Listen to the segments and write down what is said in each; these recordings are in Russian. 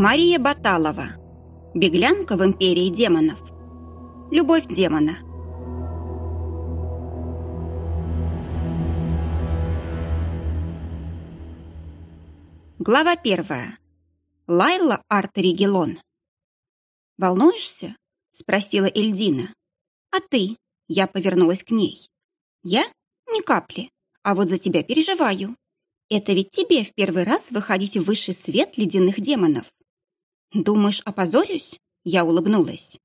Мария Баталова. Беглянка в империи демонов. Любовь демона. Глава первая. Лайла Артеригелон. «Волнуешься?» — спросила Эльдина. «А ты?» — я повернулась к ней. «Я? Ни капли. А вот за тебя переживаю. Это ведь тебе в первый раз выходить в высший свет ледяных демонов. «Думаешь, опозорюсь?» Я улыбнулась.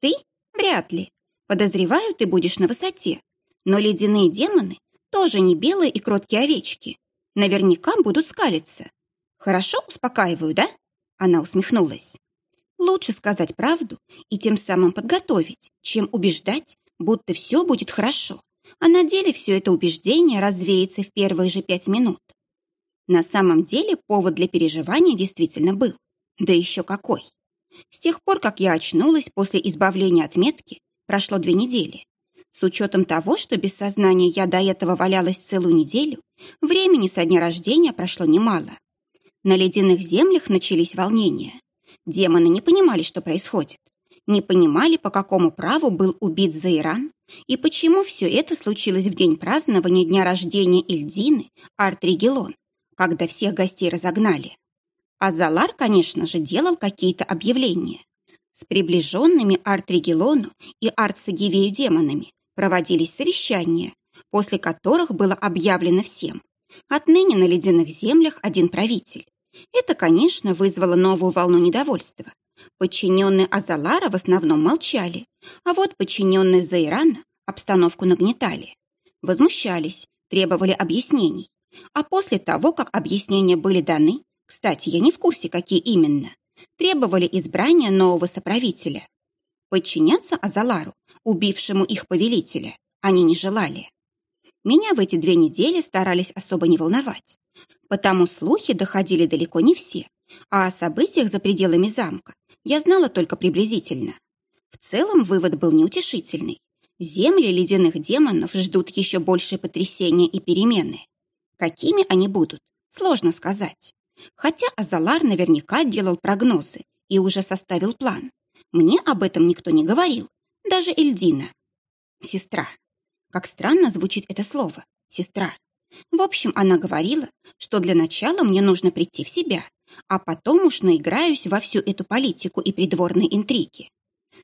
«Ты? Вряд ли. Подозреваю, ты будешь на высоте. Но ледяные демоны тоже не белые и кроткие овечки. Наверняка будут скалиться. Хорошо успокаиваю, да?» Она усмехнулась. «Лучше сказать правду и тем самым подготовить, чем убеждать, будто все будет хорошо, а на деле все это убеждение развеется в первые же пять минут. На самом деле повод для переживания действительно был. Да еще какой! С тех пор, как я очнулась после избавления от метки, прошло две недели. С учетом того, что без сознания я до этого валялась целую неделю, времени со дня рождения прошло немало. На ледяных землях начались волнения. Демоны не понимали, что происходит. Не понимали, по какому праву был убит Заиран и почему все это случилось в день празднования дня рождения Ильдины Артригелон, когда всех гостей разогнали. А Залар, конечно же, делал какие-то объявления. С приближенными Артригелону и Арцегивею демонами проводились совещания, после которых было объявлено всем. Отныне на ледяных землях один правитель. Это, конечно, вызвало новую волну недовольства. Подчиненные Азалара в основном молчали, а вот подчиненные Зайрана обстановку нагнетали. Возмущались, требовали объяснений. А после того, как объяснения были даны, кстати, я не в курсе, какие именно. Требовали избрания нового соправителя. Подчиняться Азалару, убившему их повелителя, они не желали. Меня в эти две недели старались особо не волновать. Потому слухи доходили далеко не все, а о событиях за пределами замка я знала только приблизительно. В целом вывод был неутешительный. Земли ледяных демонов ждут еще большие потрясения и перемены. Какими они будут, сложно сказать. Хотя Азалар наверняка делал прогнозы и уже составил план. Мне об этом никто не говорил, даже Эльдина. Сестра. Как странно звучит это слово «сестра». В общем, она говорила, что для начала мне нужно прийти в себя, а потом уж наиграюсь во всю эту политику и придворные интриги.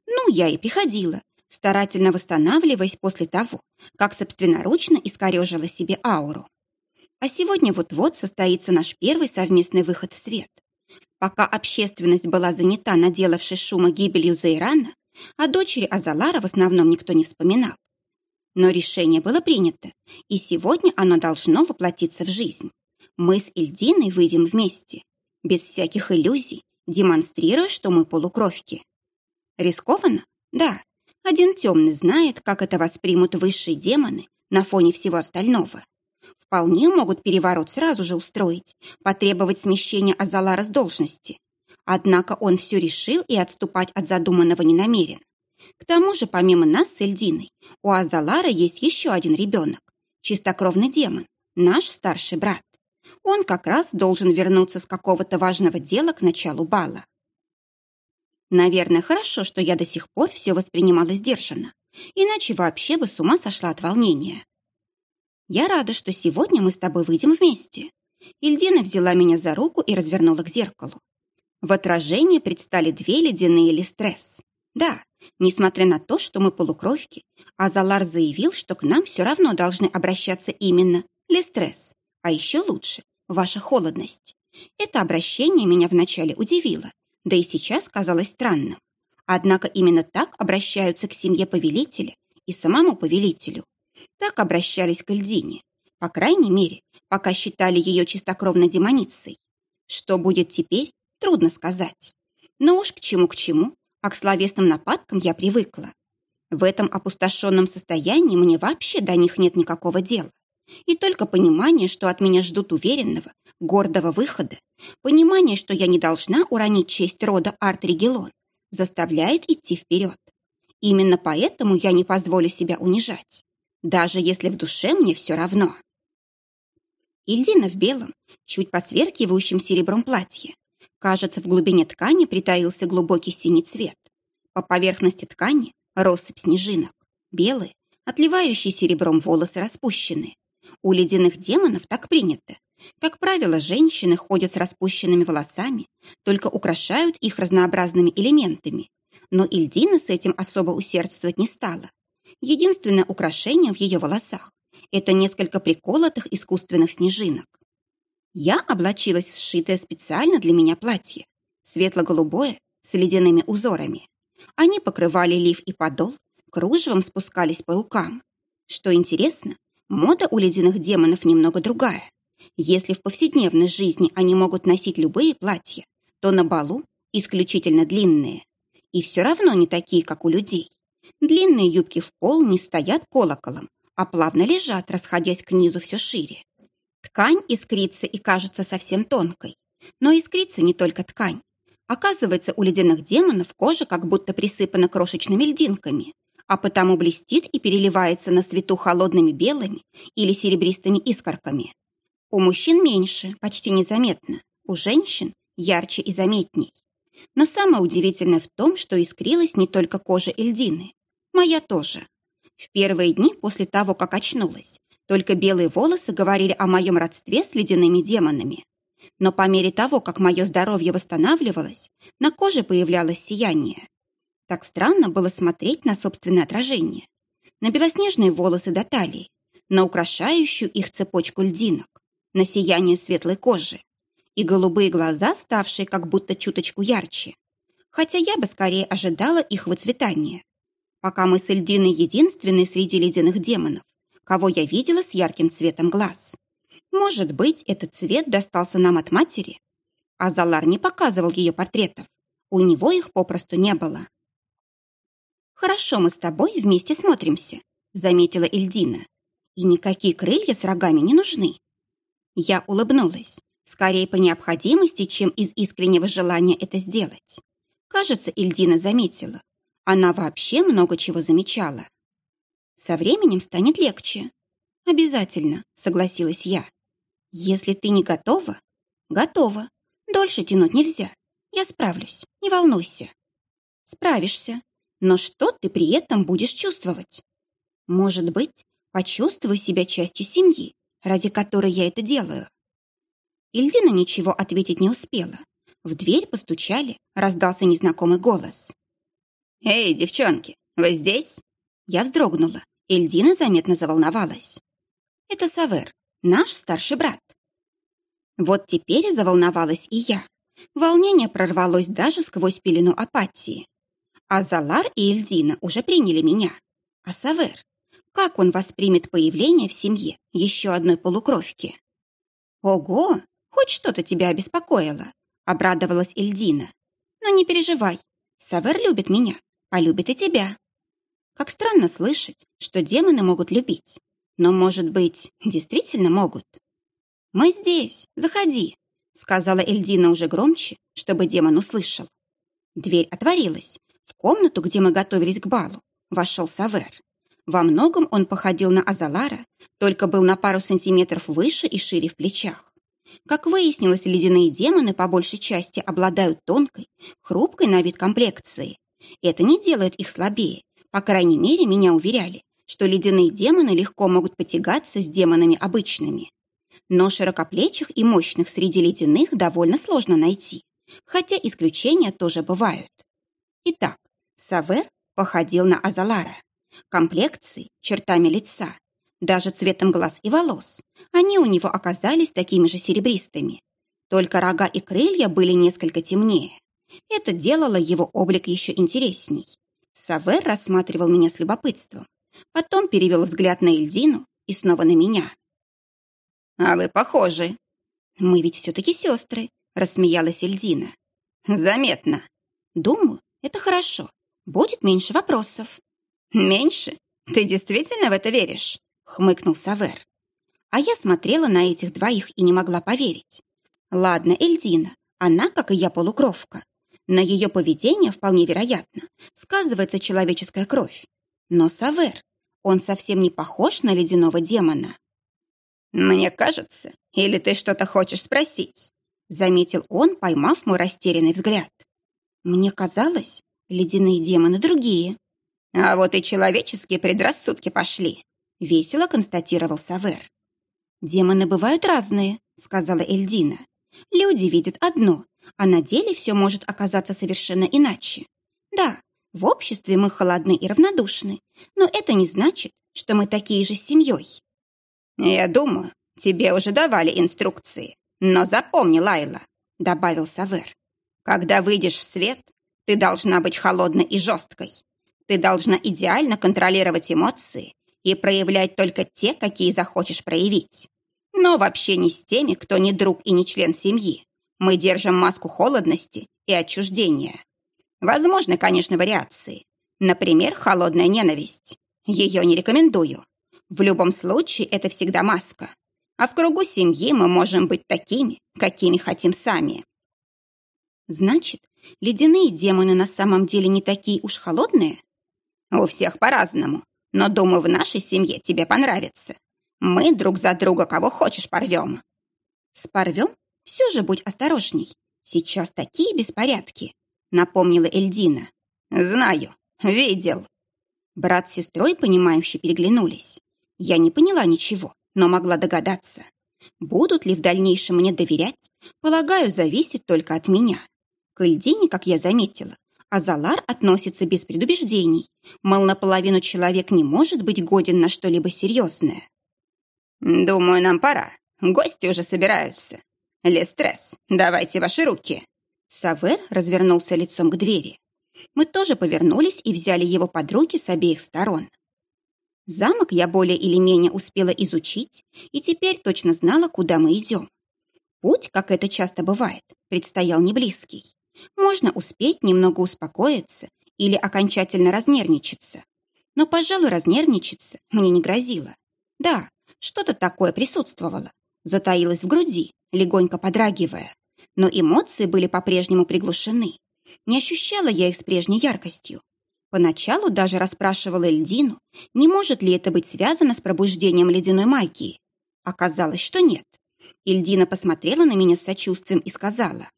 Ну, я и приходила, старательно восстанавливаясь после того, как собственноручно искорежила себе ауру. А сегодня вот-вот состоится наш первый совместный выход в свет. Пока общественность была занята наделавшей шума гибелью Зайрана, о дочери Азалара в основном никто не вспоминал. Но решение было принято, и сегодня оно должно воплотиться в жизнь. Мы с Ильдиной выйдем вместе, без всяких иллюзий, демонстрируя, что мы полукровки. Рискованно? Да. Один темный знает, как это воспримут высшие демоны на фоне всего остального. Вполне могут переворот сразу же устроить, потребовать смещения Азалара с должности. Однако он все решил и отступать от задуманного не намерен. К тому же, помимо нас с Эльдиной, у Азалара есть еще один ребенок, чистокровный демон, наш старший брат. Он как раз должен вернуться с какого-то важного дела к началу бала. Наверное, хорошо, что я до сих пор все воспринимала сдержанно, иначе вообще бы с ума сошла от волнения. Я рада, что сегодня мы с тобой выйдем вместе. Ильдина взяла меня за руку и развернула к зеркалу. В отражении предстали две ледяные листресс. Да, несмотря на то, что мы полукровки, Азалар заявил, что к нам все равно должны обращаться именно листресс, а еще лучше – ваша холодность. Это обращение меня вначале удивило, да и сейчас казалось странным. Однако именно так обращаются к семье повелителя и самому повелителю. Так обращались к Эльдине. По крайней мере, пока считали ее чистокровной демоницей. Что будет теперь, трудно сказать. Но уж к чему к чему, а к словесным нападкам я привыкла. В этом опустошенном состоянии мне вообще до них нет никакого дела. И только понимание, что от меня ждут уверенного, гордого выхода, понимание, что я не должна уронить честь рода Арт-Регелон, заставляет идти вперед. Именно поэтому я не позволю себя унижать даже если в душе мне все равно. Ильдина в белом, чуть посверкивающем серебром платье. Кажется, в глубине ткани притаился глубокий синий цвет. По поверхности ткани россыпь снежинок, белые, отливающие серебром волосы распущены. У ледяных демонов так принято. Как правило, женщины ходят с распущенными волосами, только украшают их разнообразными элементами. Но Ильдина с этим особо усердствовать не стала. Единственное украшение в ее волосах – это несколько приколотых искусственных снежинок. Я облачилась в сшитое специально для меня платье, светло-голубое, с ледяными узорами. Они покрывали лиф и подол, кружевом спускались по рукам. Что интересно, мода у ледяных демонов немного другая. Если в повседневной жизни они могут носить любые платья, то на балу исключительно длинные. И все равно не такие, как у людей. Длинные юбки в пол не стоят колоколом, а плавно лежат, расходясь к низу все шире. Ткань искрится и кажется совсем тонкой. Но искрится не только ткань. Оказывается, у ледяных демонов кожа как будто присыпана крошечными льдинками, а потому блестит и переливается на свету холодными белыми или серебристыми искорками. У мужчин меньше, почти незаметно. У женщин ярче и заметней. Но самое удивительное в том, что искрилась не только кожа Эльдины. Моя тоже. В первые дни после того, как очнулась, только белые волосы говорили о моем родстве с ледяными демонами. Но по мере того, как мое здоровье восстанавливалось, на коже появлялось сияние. Так странно было смотреть на собственное отражение. На белоснежные волосы до талии, на украшающую их цепочку льдинок, на сияние светлой кожи и голубые глаза, ставшие как будто чуточку ярче. Хотя я бы скорее ожидала их выцветания. Пока мы с Эльдиной единственные среди ледяных демонов, кого я видела с ярким цветом глаз. Может быть, этот цвет достался нам от матери? А Залар не показывал ее портретов. У него их попросту не было. «Хорошо, мы с тобой вместе смотримся», — заметила Эльдина. «И никакие крылья с рогами не нужны». Я улыбнулась, скорее по необходимости, чем из искреннего желания это сделать. Кажется, Эльдина заметила. Она вообще много чего замечала. Со временем станет легче. Обязательно, согласилась я. Если ты не готова, готова. Дольше тянуть нельзя. Я справлюсь, не волнуйся. Справишься. Но что ты при этом будешь чувствовать? Может быть, почувствую себя частью семьи, ради которой я это делаю. Ильдина ничего ответить не успела. В дверь постучали, раздался незнакомый голос. «Эй, девчонки, вы здесь?» Я вздрогнула. Эльдина заметно заволновалась. «Это Савер, наш старший брат». Вот теперь заволновалась и я. Волнение прорвалось даже сквозь пелену апатии. А Залар и Эльдина уже приняли меня. А Савер? Как он воспримет появление в семье еще одной полукровки? Ого, хоть что-то тебя обеспокоило, обрадовалась Эльдина. Но не переживай, Савер любит меня, полюбит и тебя. Как странно слышать, что демоны могут любить. Но, может быть, действительно могут. «Мы здесь, заходи», — сказала Эльдина уже громче, чтобы демон услышал. Дверь отворилась. В комнату, где мы готовились к балу, вошел Савер. Во многом он походил на Азалара, только был на пару сантиметров выше и шире в плечах. Как выяснилось, ледяные демоны по большей части обладают тонкой, хрупкой на вид комплекцией. Это не делает их слабее, по крайней мере, меня уверяли, что ледяные демоны легко могут потягаться с демонами обычными. Но широкоплечих и мощных среди ледяных довольно сложно найти, хотя исключения тоже бывают. Итак, Савер походил на Азалара. Комплекцией, чертами лица, даже цветом глаз и волос. Они у него оказались такими же серебристыми. Только рога и крылья были несколько темнее. Это делало его облик еще интересней. Савер рассматривал меня с любопытством. Потом перевел взгляд на Эльдину и снова на меня. «А вы похожи». «Мы ведь все-таки сестры», — рассмеялась Эльдина. «Заметно». «Думаю, это хорошо. Будет меньше вопросов». «Меньше? Ты действительно в это веришь?» — хмыкнул Савер. А я смотрела на этих двоих и не могла поверить. Ладно, Эльдина, она, как и я, полукровка. На ее поведение, вполне вероятно, сказывается человеческая кровь. Но Савер, он совсем не похож на ледяного демона. «Мне кажется, или ты что-то хочешь спросить?» заметил он, поймав мой растерянный взгляд. Мне казалось, ледяные демоны другие. А вот и человеческие предрассудки пошли, весело констатировал Савер. Демоны бывают разные, сказала Эльдина. Люди видят одно, а на деле все может оказаться совершенно иначе. Да, в обществе мы холодны и равнодушны, но это не значит, что мы такие же с семьей. Я думаю, тебе уже давали инструкции, но запомни, Лайла, добавил Савер, когда выйдешь в свет, ты должна быть холодной и жесткой. Ты должна идеально контролировать эмоции и проявлять только те, какие захочешь проявить. Но вообще не с теми, кто не друг и не член семьи. Мы держим маску холодности и отчуждения. Возможны, конечно, вариации. Например, холодная ненависть. Ее не рекомендую. В любом случае, это всегда маска. А в кругу семьи мы можем быть такими, какими хотим сами. Значит, ледяные демоны на самом деле не такие уж холодные? У всех по-разному, но, думаю, в нашей семье тебе понравится. Мы друг за друга кого хочешь порвем. Спорвем? Все же будь осторожней. Сейчас такие беспорядки, напомнила Эльдина. Знаю, видел. Брат с сестрой, понимающе переглянулись. Я не поняла ничего, но могла догадаться. Будут ли в дальнейшем мне доверять, полагаю, зависит только от меня. К Эльдине, как я заметила, Азалар относится без предубеждений, мол, наполовину человек не может быть годен на что-либо серьезное. «Думаю, нам пора. Гости уже собираются. Лестресс, давайте ваши руки». Савер развернулся лицом к двери. Мы тоже повернулись и взяли его под руки с обеих сторон. Замок я более или менее успела изучить и теперь точно знала, куда мы идем. Путь, как это часто бывает, предстоял неблизкий. Можно успеть немного успокоиться или окончательно разнервничаться. Но, пожалуй, разнервничаться мне не грозило. Да, что-то такое присутствовало, затаилось в груди, легонько подрагивая. Но эмоции были по-прежнему приглушены. Не ощущала я их с прежней яркостью. Поначалу даже расспрашивала Эльдину, не может ли это быть связано с пробуждением ледяной магии. Оказалось, что нет. Эльдина посмотрела на меня с сочувствием и сказала.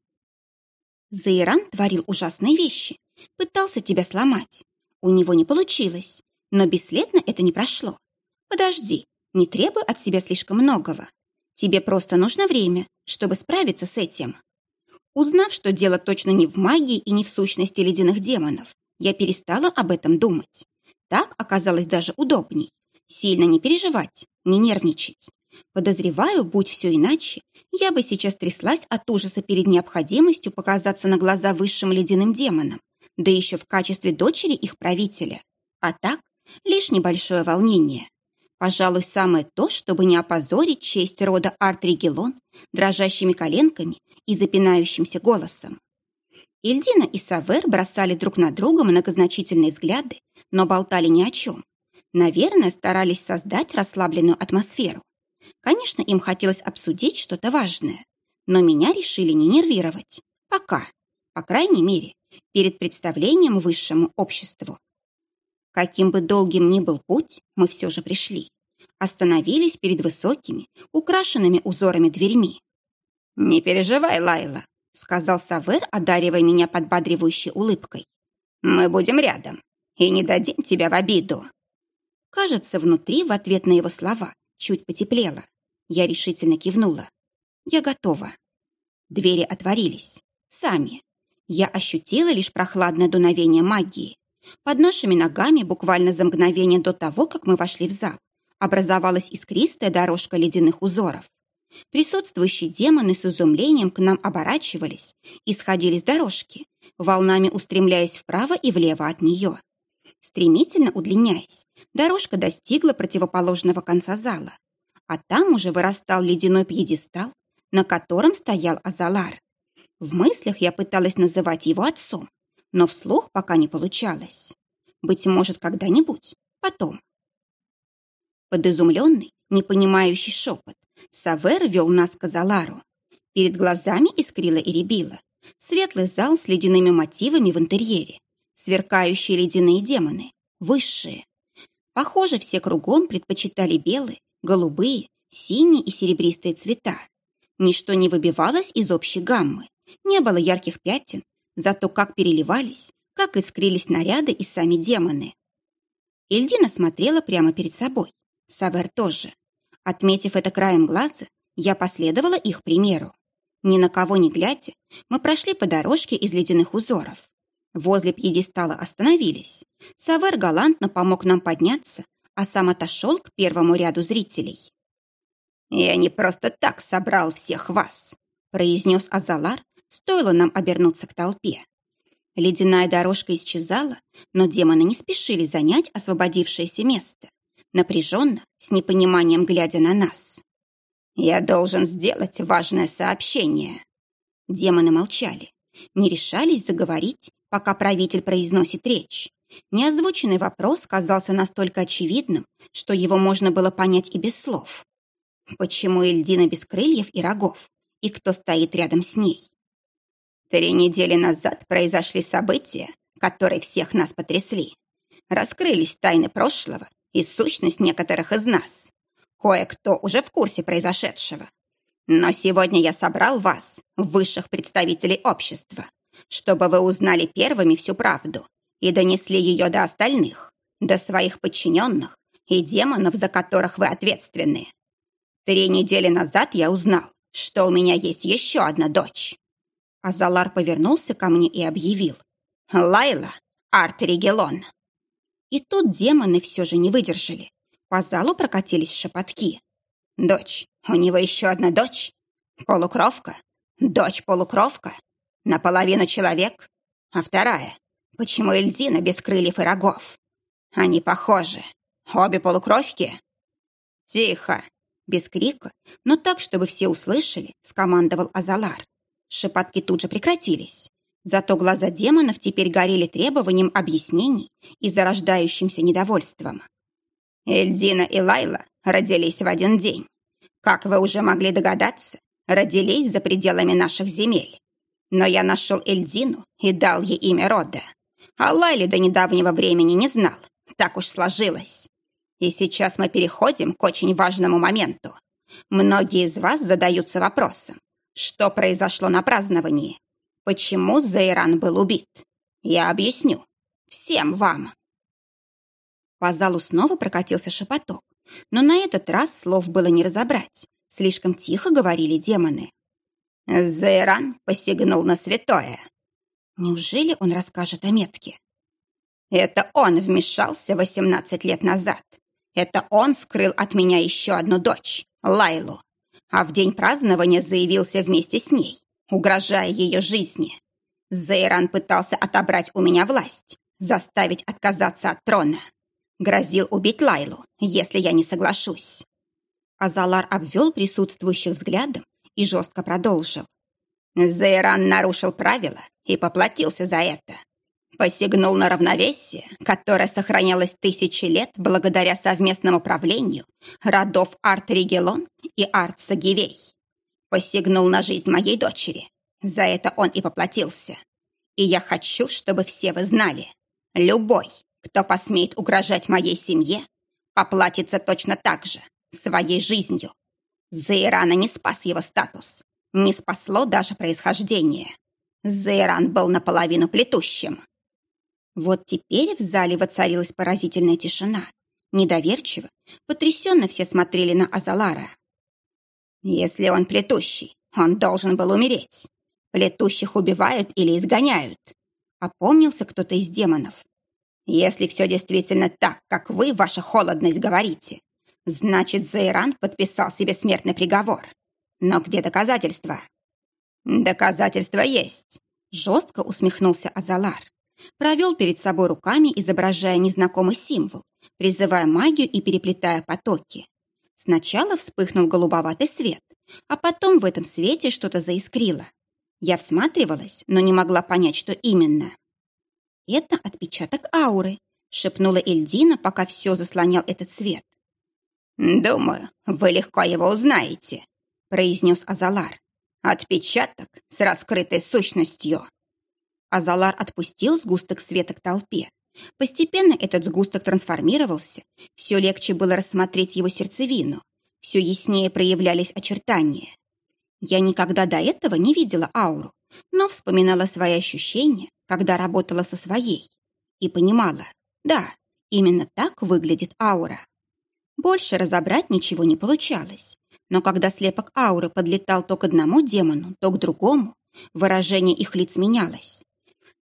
«Заиран творил ужасные вещи, пытался тебя сломать. У него не получилось, но бесследно это не прошло. Подожди, не требуй от себя слишком многого. Тебе просто нужно время, чтобы справиться с этим. Узнав, что дело точно не в магии и не в сущности ледяных демонов, я перестала об этом думать. Так оказалось даже удобней. Сильно не переживать, не нервничать. Подозреваю, будь все иначе, я бы сейчас тряслась от ужаса перед необходимостью показаться на глаза высшим ледяным демонам, да еще в качестве дочери их правителя. А так, лишь небольшое волнение. Пожалуй, самое то, чтобы не опозорить честь рода Арт-Регелон дрожащими коленками и запинающимся голосом. Ильдина и Савер бросали друг на друга многозначительные взгляды, но болтали ни о чем. Наверное, старались создать расслабленную атмосферу. Конечно, им хотелось обсудить что-то важное, но меня решили не нервировать. Пока. По крайней мере, перед представлением высшему обществу. Каким бы долгим ни был путь, мы все же пришли. Остановились перед высокими, украшенными узорами дверьми. «Не переживай, Лайла», — сказал Савер, одаривая меня подбадривающей улыбкой. «Мы будем рядом и не дадим тебя в обиду». Кажется, внутри в ответ на его слова чуть потеплело. Я решительно кивнула. «Я готова». Двери отворились. Сами. Я ощутила лишь прохладное дуновение магии. Под нашими ногами буквально за мгновение до того, как мы вошли в зал, образовалась искристая дорожка ледяных узоров. Присутствующие демоны с изумлением к нам оборачивались и сходили с дорожки, волнами устремляясь вправо и влево от нее. Стремительно удлиняясь, дорожка достигла противоположного конца зала, а там уже вырастал ледяной пьедестал, на котором стоял Азалар. В мыслях я пыталась называть его отцом, но вслух пока не получалось. Быть может, когда-нибудь, потом. Под изумленный, непонимающий шепот Савер вел нас к Азалару. Перед глазами искрила и рябила. Светлый зал с ледяными мотивами в интерьере. Сверкающие ледяные демоны. Высшие. Похоже, все кругом предпочитали белые, голубые, синие и серебристые цвета. Ничто не выбивалось из общей гаммы. Не было ярких пятен, зато как переливались, как искрились наряды и сами демоны. Ильдина смотрела прямо перед собой. Савер тоже. Отметив это краем глаза, я последовала их примеру. Ни на кого не глядя, мы прошли по дорожке из ледяных узоров. Возле пьедестала остановились. Савер галантно помог нам подняться, а сам отошел к первому ряду зрителей. «Я не просто так собрал всех вас», — произнес Азалар, стоило нам обернуться к толпе. Ледяная дорожка исчезала, но демоны не спешили занять освободившееся место, напряженно, с непониманием глядя на нас. «Я должен сделать важное сообщение». Демоны молчали, не решались заговорить, пока правитель произносит речь. Неозвученный вопрос казался настолько очевидным, что его можно было понять и без слов. Почему Эльдина без крыльев и рогов? И кто стоит рядом с ней? Три недели назад произошли события, которые всех нас потрясли. Раскрылись тайны прошлого и сущность некоторых из нас. Кое-кто уже в курсе произошедшего. Но сегодня я собрал вас, высших представителей общества, чтобы вы узнали первыми всю правду и донесли ее до остальных, до своих подчиненных и демонов, за которых вы ответственны. Три недели назад я узнал, что у меня есть еще одна дочь. Азалар повернулся ко мне и объявил. «Лайла, Артеригелон». И тут демоны все же не выдержали. По залу прокатились шепотки. «Дочь, у него еще одна дочь? Полукровка? Дочь-полукровка? Наполовину человек? А вторая? Почему Эльдина без крыльев и рогов? Они похожи. Обе полукровки?» «Тихо!» Без крика, но так, чтобы все услышали, скомандовал Азалар. Шепотки тут же прекратились. Зато глаза демонов теперь горели требованием объяснений и зарождающимся недовольством. Эльдина и Лайла родились в один день. Как вы уже могли догадаться, родились за пределами наших земель. Но я нашел Эльдину и дал ей имя рода. А Лайле до недавнего времени не знал. Так уж сложилось. И сейчас мы переходим к очень важному моменту. Многие из вас задаются вопросом, что произошло на праздновании? Почему Зейран был убит? Я объясню. Всем вам. По залу снова прокатился шепоток, но на этот раз слов было не разобрать. Слишком тихо говорили демоны. Зейран посягнул на святое. Неужели он расскажет о метке? Это он вмешался 18 лет назад. Это он скрыл от меня еще одну дочь, Лайлу а в день празднования заявился вместе с ней, угрожая ее жизни. Зейран пытался отобрать у меня власть, заставить отказаться от трона. Грозил убить Лайлу, если я не соглашусь. Азалар обвел присутствующих взглядом и жестко продолжил. Зейран нарушил правила и поплатился за это. Посягнул на равновесие, которое сохранялось тысячи лет благодаря совместному правлению родов Арт-Ригелон и Арт-Сагивей. Посягнул на жизнь моей дочери. За это он и поплатился. И я хочу, чтобы все вы знали. Любой, кто посмеет угрожать моей семье, поплатится точно так же, своей жизнью. Зейрана не спас его статус, не спасло даже происхождение. Зейран был наполовину плетущим. Вот теперь в зале воцарилась поразительная тишина. Недоверчиво, потрясенно все смотрели на Азалара. «Если он плетущий, он должен был умереть. Плетущих убивают или изгоняют», — опомнился кто-то из демонов. «Если все действительно так, как вы, ваша холодность, говорите, значит, Зайран подписал себе смертный приговор. Но где доказательства?» «Доказательства есть», — жестко усмехнулся Азалар провел перед собой руками, изображая незнакомый символ, призывая магию и переплетая потоки. Сначала вспыхнул голубоватый свет, а потом в этом свете что-то заискрило. Я всматривалась, но не могла понять, что именно. «Это отпечаток ауры», — шепнула Эльдина, пока все заслонял этот свет. «Думаю, вы легко его узнаете», — произнес Азалар. «Отпечаток с раскрытой сущностью». Азалар отпустил сгусток света к толпе. Постепенно этот сгусток трансформировался. Все легче было рассмотреть его сердцевину. Все яснее проявлялись очертания. Я никогда до этого не видела ауру, но вспоминала свои ощущения, когда работала со своей, и понимала, да, именно так выглядит аура. Больше разобрать ничего не получалось, но когда слепок ауры подлетал то к одному демону, то к другому, выражение их лиц менялось.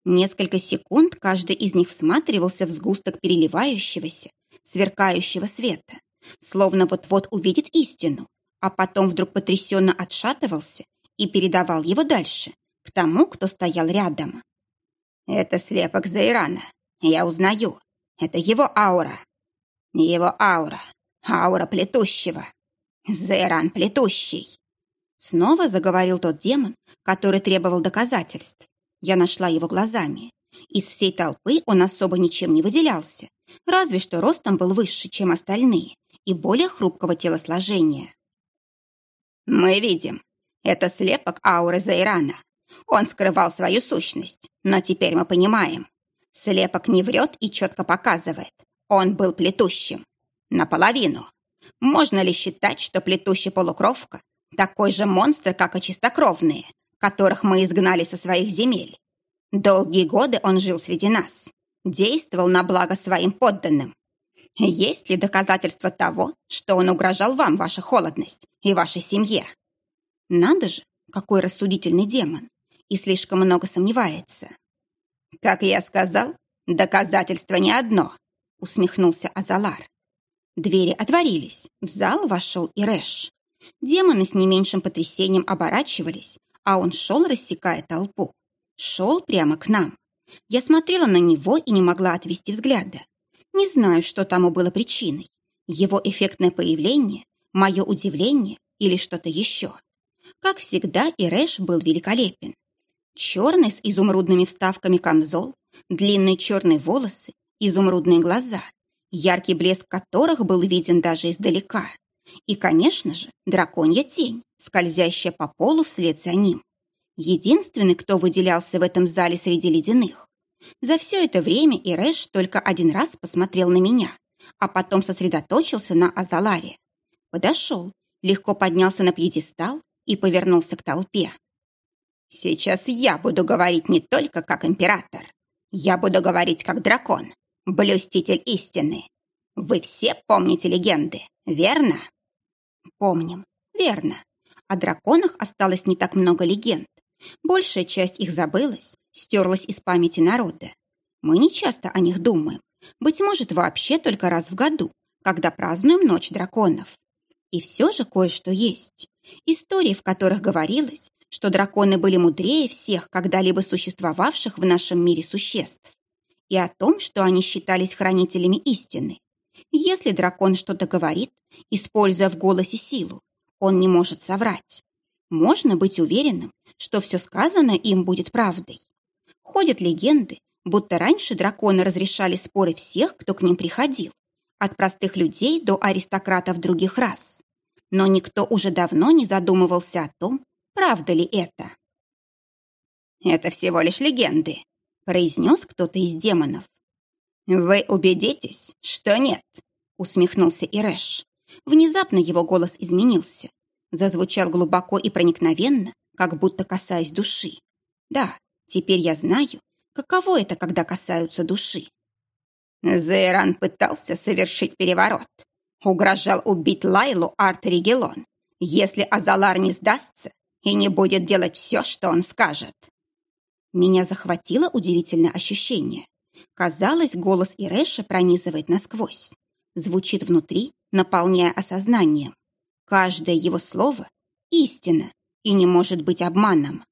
Несколько секунд каждый из них всматривался в сгусток переливающегося, сверкающего света, словно вот-вот увидит истину, а потом вдруг потрясенно отшатывался и передавал его дальше, к тому, кто стоял рядом. «Это слепок Зайрана. Я узнаю. Это его аура. Его аура. Аура плетущего. Зайран плетущий». Снова заговорил тот демон, который требовал доказательств. Я нашла его глазами. Из всей толпы он особо ничем не выделялся, разве что ростом был выше, чем остальные, и более хрупкого телосложения. «Мы видим. Это слепок ауры Зайрана. Он скрывал свою сущность, но теперь мы понимаем. Слепок не врет и четко показывает. Он был плетущим. Наполовину. Можно ли считать, что плетущий полукровка такой же монстр, как и чистокровные, которых мы изгнали со своих земель? Долгие годы он жил среди нас, действовал на благо своим подданным. Есть ли доказательства того, что он угрожал вам, ваша холодность, и вашей семье? Надо же, какой рассудительный демон и слишком много сомневается. «Как я сказал, доказательство не одно», — усмехнулся Азалар. Двери отворились, в зал вошел и Рэш. Демоны с не меньшим потрясением оборачивались, а он шел, рассекая толпу. Шел прямо к нам. Я смотрела на него и не могла отвести взгляда. Не знаю, что тому было причиной. Его эффектное появление, мое удивление или что-то еще. Как всегда, Ирэш был великолепен. Черный с изумрудными вставками камзол, длинные черные волосы, изумрудные глаза, яркий блеск которых был виден даже издалека. И, конечно же, драконья тень, скользящая по полу вслед за ним. Единственный, кто выделялся в этом зале среди ледяных. За все это время Ирэш только один раз посмотрел на меня, а потом сосредоточился на Азаларе. Подошел, легко поднялся на пьедестал и повернулся к толпе. Сейчас я буду говорить не только как император. Я буду говорить как дракон, блюститель истины. Вы все помните легенды, верно? Помним, верно. О драконах осталось не так много легенд. Большая часть их забылась, стерлась из памяти народа. Мы не часто о них думаем. Быть может, вообще только раз в году, когда празднуем Ночь драконов. И все же кое-что есть. Истории, в которых говорилось, что драконы были мудрее всех когда-либо существовавших в нашем мире существ, и о том, что они считались хранителями истины. Если дракон что-то говорит, используя в голосе силу, он не может соврать. Можно быть уверенным, что все сказанное им будет правдой. Ходят легенды, будто раньше драконы разрешали споры всех, кто к ним приходил, от простых людей до аристократов других рас. Но никто уже давно не задумывался о том, Правда ли это? Это всего лишь легенды, произнес кто-то из демонов. Вы убедитесь, что нет, усмехнулся Ирэш. Внезапно его голос изменился. Зазвучал глубоко и проникновенно, как будто касаясь души. Да, теперь я знаю, каково это, когда касаются души. Зейран пытался совершить переворот. Угрожал убить Лайлу Артеригелон. Если Азалар не сдастся, и не будет делать все, что он скажет. Меня захватило удивительное ощущение. Казалось, голос Ирэша пронизывает насквозь. Звучит внутри, наполняя осознанием. Каждое его слово — истина и не может быть обманом.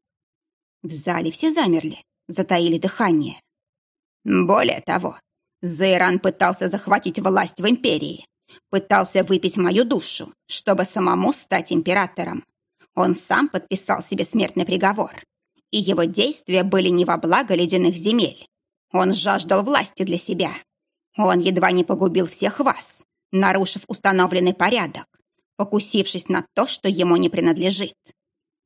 В зале все замерли, затаили дыхание. Более того, Зейран пытался захватить власть в империи, пытался выпить мою душу, чтобы самому стать императором. Он сам подписал себе смертный приговор, и его действия были не во благо ледяных земель. Он жаждал власти для себя. Он едва не погубил всех вас, нарушив установленный порядок, покусившись на то, что ему не принадлежит.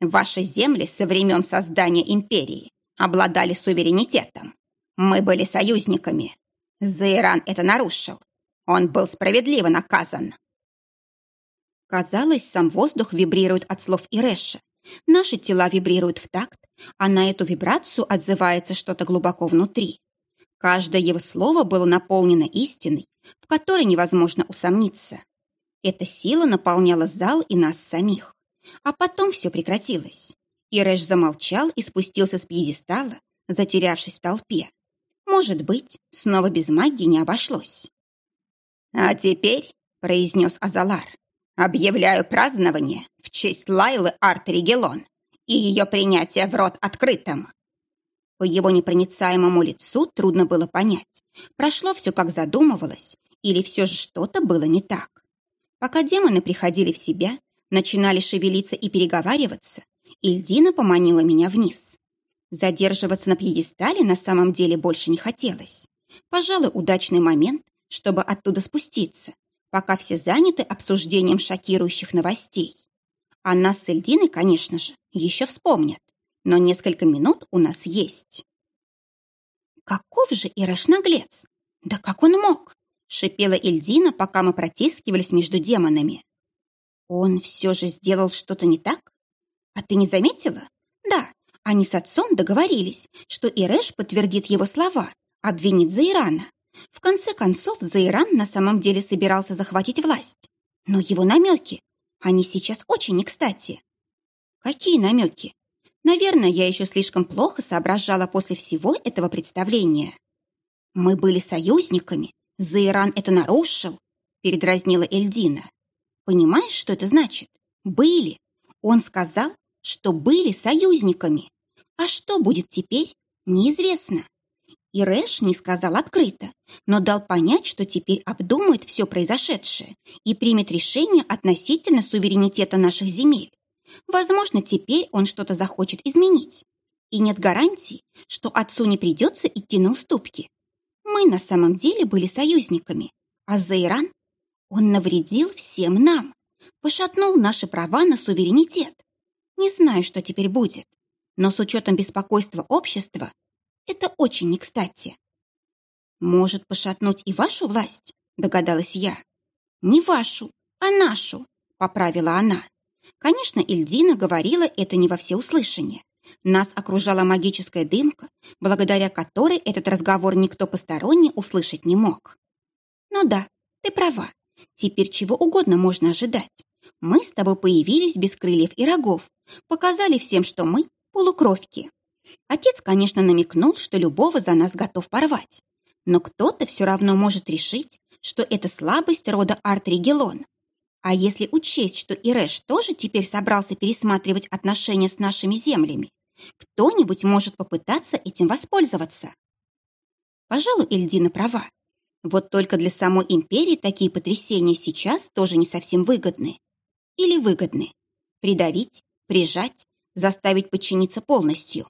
Ваши земли со времен создания империи обладали суверенитетом. Мы были союзниками. Заиран это нарушил. Он был справедливо наказан. Казалось, сам воздух вибрирует от слов Ирэша, Наши тела вибрируют в такт, а на эту вибрацию отзывается что-то глубоко внутри. Каждое его слово было наполнено истиной, в которой невозможно усомниться. Эта сила наполняла зал и нас самих. А потом все прекратилось. Ирэш замолчал и спустился с пьедестала, затерявшись в толпе. Может быть, снова без магии не обошлось. «А теперь», — произнес Азалар, — «объявляю празднование в честь Лайлы Артеригелон и ее принятие в рот открытым». По его непроницаемому лицу трудно было понять, прошло все как задумывалось, или все же что-то было не так. Пока демоны приходили в себя, начинали шевелиться и переговариваться, Ильдина поманила меня вниз. Задерживаться на пьедестале на самом деле больше не хотелось. Пожалуй, удачный момент, чтобы оттуда спуститься, пока все заняты обсуждением шокирующих новостей. А нас с Эльдиной, конечно же, еще вспомнят, но несколько минут у нас есть. Каков же Ираш наглец! Да как он мог? Шипела Эльдина, пока мы протискивались между демонами. Он все же сделал что-то не так? А ты не заметила? Да, они с отцом договорились, что Ирэш подтвердит его слова, обвинит Заирана. В конце концов, Заиран на самом деле собирался захватить власть. Но его намеки, они сейчас очень не кстати. Какие намеки? Наверное, я еще слишком плохо соображала после всего этого представления. Мы были союзниками, Заиран это нарушил, передразнила Эльдина. Понимаешь, что это значит? Были. Он сказал, что были союзниками. А что будет теперь, неизвестно. И Рэш не сказал открыто, но дал понять, что теперь обдумает все произошедшее и примет решение относительно суверенитета наших земель. Возможно, теперь он что-то захочет изменить. И нет гарантии, что отцу не придется идти на уступки. Мы на самом деле были союзниками, а Зайран, он навредил всем нам, пошатнул наши права на суверенитет. Не знаю, что теперь будет, но с учетом беспокойства общества это очень не кстати. Может пошатнуть и вашу власть, догадалась я. Не вашу, а нашу, поправила она. Конечно, Ильдина говорила это не во всеуслышание. Нас окружала магическая дымка, благодаря которой этот разговор никто посторонний услышать не мог. Ну да, ты права. Теперь чего угодно можно ожидать. Мы с тобой появились без крыльев и рогов, показали всем, что мы полукровки. Отец, конечно, намекнул, что любого за нас готов порвать. Но кто-то все равно может решить, что это слабость рода Артригелон. А если учесть, что Ирэш тоже теперь собрался пересматривать отношения с нашими землями, кто-нибудь может попытаться этим воспользоваться. Пожалуй, Эльдина права. Вот только для самой империи такие потрясения сейчас тоже не совсем выгодны или выгодны. Придавить, прижать, заставить подчиниться полностью.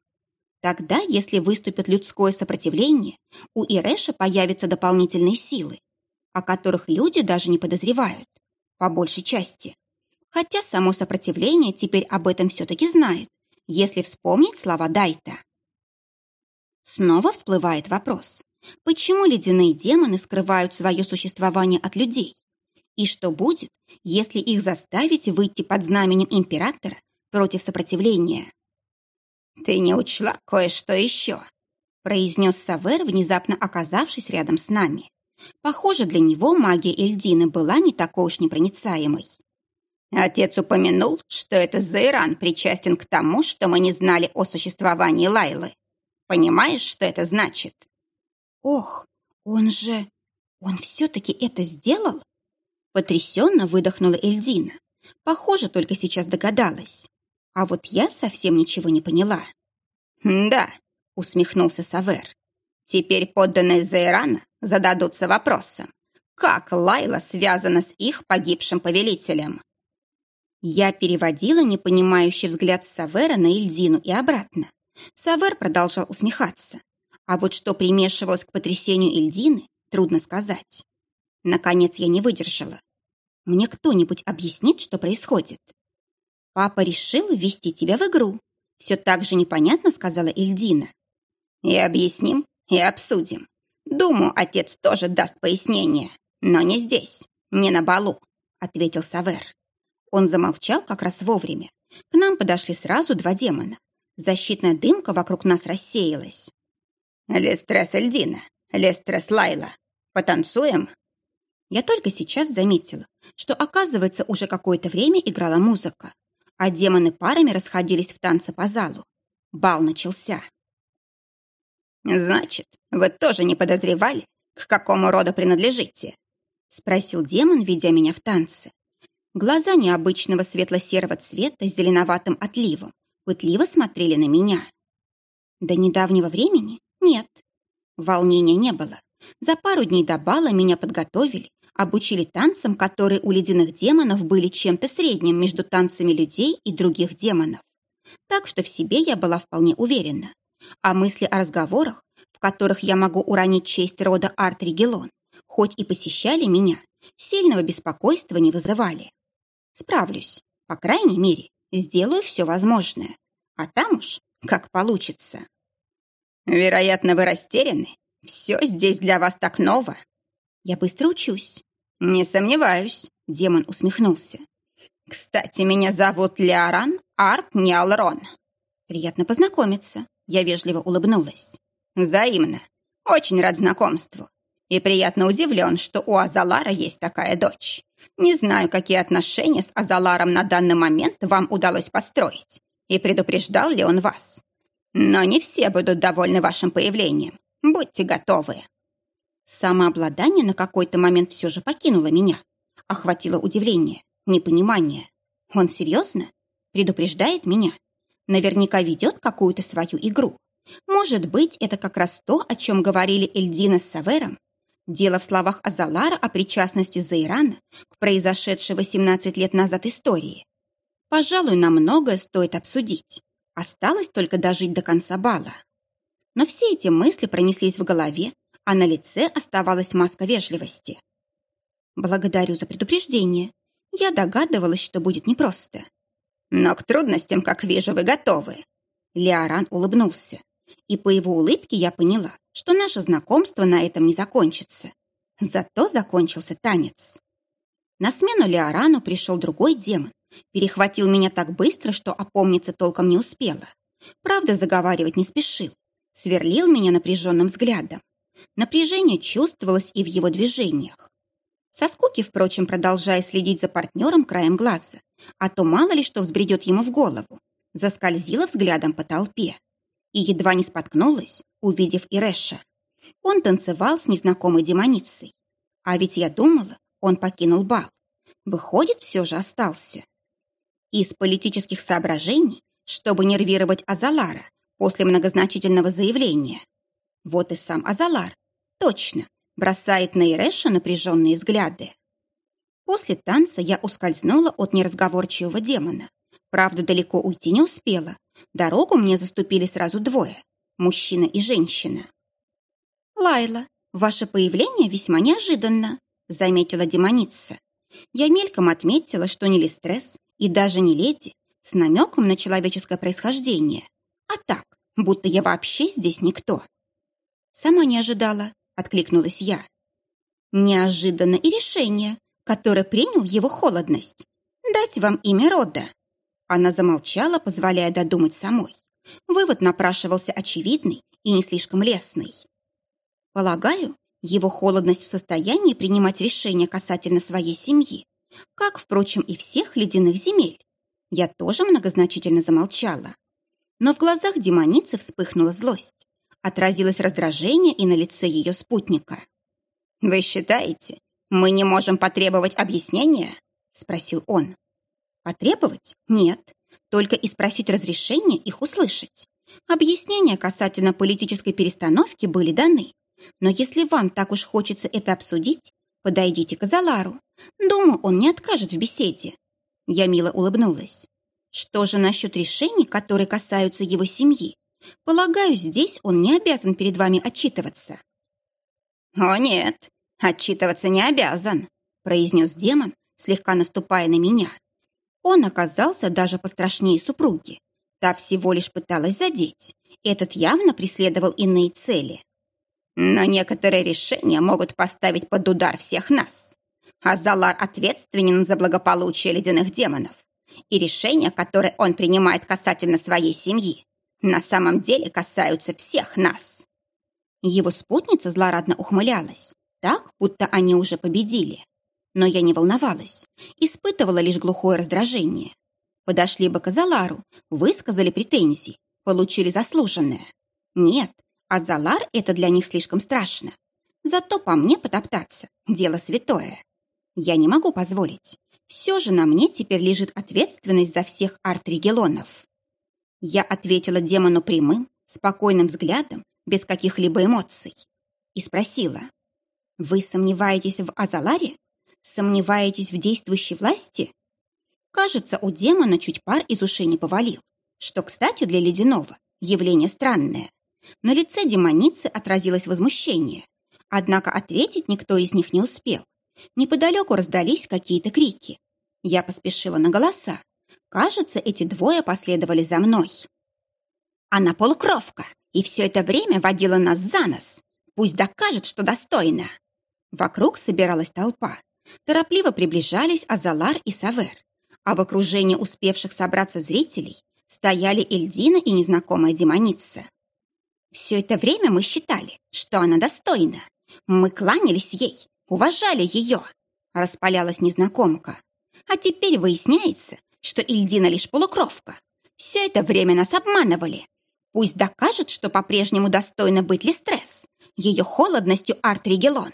Тогда, если выступит людское сопротивление, у Ирэша появятся дополнительные силы, о которых люди даже не подозревают, по большей части. Хотя само сопротивление теперь об этом все-таки знает, если вспомнить слова Дайта. Снова всплывает вопрос, почему ледяные демоны скрывают свое существование от людей? И что будет, если их заставить выйти под знаменем императора против сопротивления? «Ты не учла кое-что еще», — произнес Савер, внезапно оказавшись рядом с нами. Похоже, для него магия Эльдины была не такой уж непроницаемой. Отец упомянул, что это Зайран причастен к тому, что мы не знали о существовании Лайлы. Понимаешь, что это значит? Ох, он же... Он все-таки это сделал? Потрясенно выдохнула Эльдина. Похоже, только сейчас догадалась. А вот я совсем ничего не поняла. «Да», — усмехнулся Савер. «Теперь подданные Зайрана зададутся вопросом, как Лайла связана с их погибшим повелителем?» Я переводила непонимающий взгляд Савера на Эльдину и обратно. Савер продолжал усмехаться. А вот что примешивалось к потрясению Эльдины, трудно сказать. Наконец я не выдержала. Мне кто-нибудь объяснит, что происходит? Папа решил ввести тебя в игру. Все так же непонятно, сказала Эльдина. И объясним, и обсудим. Думаю, отец тоже даст пояснение. Но не здесь, не на балу, ответил Савер. Он замолчал как раз вовремя, К нам подошли сразу два демона. Защитная дымка вокруг нас рассеялась. «Лестрес Эльдина, Лестрес Лайла, потанцуем?» Я только сейчас заметила, что, оказывается, уже какое-то время играла музыка, а демоны парами расходились в танце по залу. Бал начался. «Значит, вы тоже не подозревали, к какому роду принадлежите?» — спросил демон, ведя меня в танцы. Глаза необычного светло-серого цвета с зеленоватым отливом пытливо смотрели на меня. До недавнего времени нет. Волнения не было. За пару дней до бала меня подготовили, обучили танцам, которые у ледяных демонов были чем-то средним между танцами людей и других демонов. Так что в себе я была вполне уверена. А мысли о разговорах, в которых я могу уронить честь рода Арт-Регелон, хоть и посещали меня, сильного беспокойства не вызывали. Справлюсь, по крайней мере, сделаю все возможное. А там уж как получится. Вероятно, вы растеряны. Все здесь для вас так ново. Я быстро учусь. Не сомневаюсь, демон усмехнулся. Кстати, меня зовут Леоран Арт Ниалрон. Приятно познакомиться. Я вежливо улыбнулась. Взаимно. Очень рад знакомству. И приятно удивлен, что у Азалара есть такая дочь. Не знаю, какие отношения с Азаларом на данный момент вам удалось построить, и предупреждал ли он вас. Но не все будут довольны вашим появлением. Будьте готовы. Самообладание на какой-то момент все же покинуло меня. Охватило удивление, непонимание. Он серьезно? Предупреждает меня? Наверняка ведет какую-то свою игру. Может быть, это как раз то, о чем говорили Эльдина с Савером, Дело в словах Азалара о причастности Зайрана к произошедшей 18 лет назад истории. Пожалуй, нам многое стоит обсудить. Осталось только дожить до конца бала. Но все эти мысли пронеслись в голове, а на лице оставалась маска вежливости. Благодарю за предупреждение. Я догадывалась, что будет непросто. Но к трудностям, как вижу, вы готовы. Леоран улыбнулся. И по его улыбке я поняла, что наше знакомство на этом не закончится. Зато закончился танец. На смену Леорану пришел другой демон. Перехватил меня так быстро, что опомниться толком не успела. Правда, заговаривать не спешил. Сверлил меня напряженным взглядом. Напряжение чувствовалось и в его движениях. Со скуки, впрочем, продолжая следить за партнером краем глаза, а то мало ли что взбредет ему в голову, заскользила взглядом по толпе и едва не споткнулась, увидев Ирэша. Он танцевал с незнакомой демоницей. А ведь я думала, он покинул бал. Выходит, все же остался. Из политических соображений, чтобы нервировать Азалара после многозначительного заявления. Вот и сам Азалар, точно, бросает на Ирэша напряженные взгляды. После танца я ускользнула от неразговорчивого демона. Правда, далеко уйти не успела. Дорогу мне заступили сразу двое – мужчина и женщина. «Лайла, ваше появление весьма неожиданно», – заметила демоница. Я мельком отметила, что не Листресс и даже не леди, с намеком на человеческое происхождение, а так, будто я вообще здесь никто. «Сама не ожидала», — откликнулась я. «Неожиданно и решение, которое принял его холодность. Дать вам имя рода». Она замолчала, позволяя додумать самой. Вывод напрашивался очевидный и не слишком лестный. Полагаю, его холодность в состоянии принимать решения касательно своей семьи, как, впрочем, и всех ледяных земель. Я тоже многозначительно замолчала. Но в глазах демоницы вспыхнула злость. Отразилось раздражение и на лице ее спутника. «Вы считаете, мы не можем потребовать объяснения?» — спросил он. Потребовать? Нет. Только и спросить разрешения их услышать. Объяснения касательно политической перестановки были даны. Но если вам так уж хочется это обсудить, подойдите к Азалару. Думаю, он не откажет в беседе. Я мило улыбнулась. Что же насчет решений, которые касаются его семьи? Полагаю, здесь он не обязан перед вами отчитываться. «О нет, отчитываться не обязан», произнес демон, слегка наступая на меня. Он оказался даже пострашнее супруги. Та всего лишь пыталась задеть. Этот явно преследовал иные цели. Но некоторые решения могут поставить под удар всех нас. Азалар ответственен за благополучие ледяных демонов. и решения, которые он принимает касательно своей семьи, на самом деле касаются всех нас. Его спутница злорадно ухмылялась, так, будто они уже победили. Но я не волновалась, испытывала лишь глухое раздражение. Подошли бы к Азалару, высказали претензии, получили заслуженное. Нет, Азалар — это для них слишком страшно. Зато по мне потоптаться — дело святое. Я не могу позволить. Все же на мне теперь лежит ответственность за всех арт-регелонов. Я ответила демону прямым, спокойным взглядом, без каких-либо эмоций, и спросила, «Вы сомневаетесь в Азаларе? Сомневаетесь в действующей власти?» Кажется, у демона чуть пар из ушей не повалил, что, кстати, для ледяного явление странное. На лице демоницы отразилось возмущение, однако ответить никто из них не успел. Неподалеку раздались какие-то крики. Я поспешила на голоса. Кажется, эти двое последовали за мной. Она полукровка, и все это время водила нас за нос. Пусть докажет, что достойна. Вокруг собиралась толпа. Торопливо приближались Азалар и Савер. А в окружении успевших собраться зрителей стояли Эльдина и незнакомая демоница. Все это время мы считали, что она достойна. Мы кланялись ей, уважали ее, распалялась незнакомка. А теперь выясняется, что Ильдина лишь полукровка. Все это время нас обманывали. Пусть докажет, что по-прежнему достойно быть Листресс, ее холодностью Арт-Ригелон.